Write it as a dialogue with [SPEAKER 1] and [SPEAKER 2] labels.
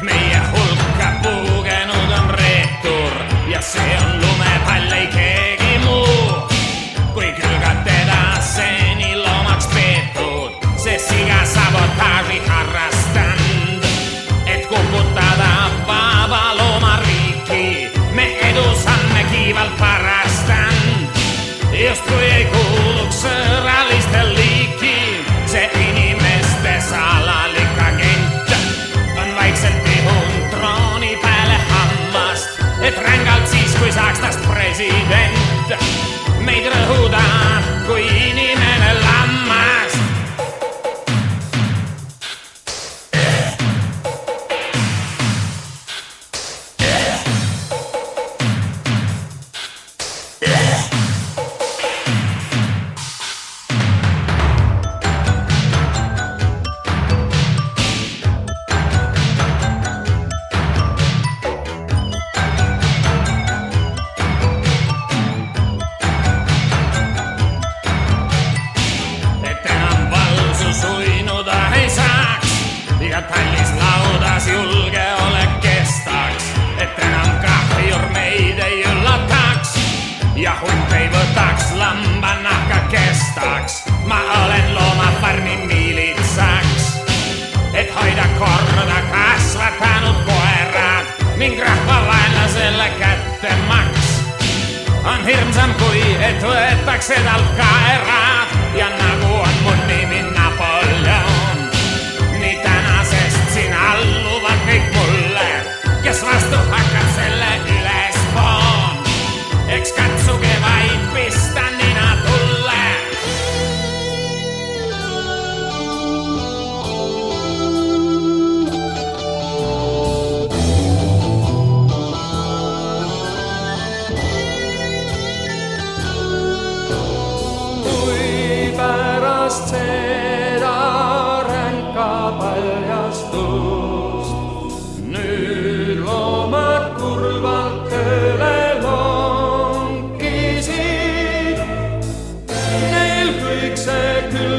[SPEAKER 1] et meie hulka puugenud on reetur ja see on lumepall, ei keegi muu. kui külgad teda seni loomaks peetud, see siga sabotaaži harrastab. Ranskasta president meitä rõhuda, kuin ning rahvavaenlasele kättemaks on hirmsam, kui et võetakse talt ka ära. Second.